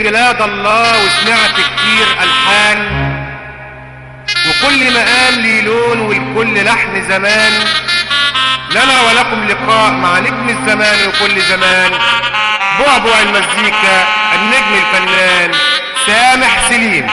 بلاد الله وسمعت كتير ألحان. وكل مقام لي لون والكل لحن زمان. لنا ولكم لقاء مع نجم الزمان وكل زمان. بعبع المزيكا النجم الفنان سامح سليم.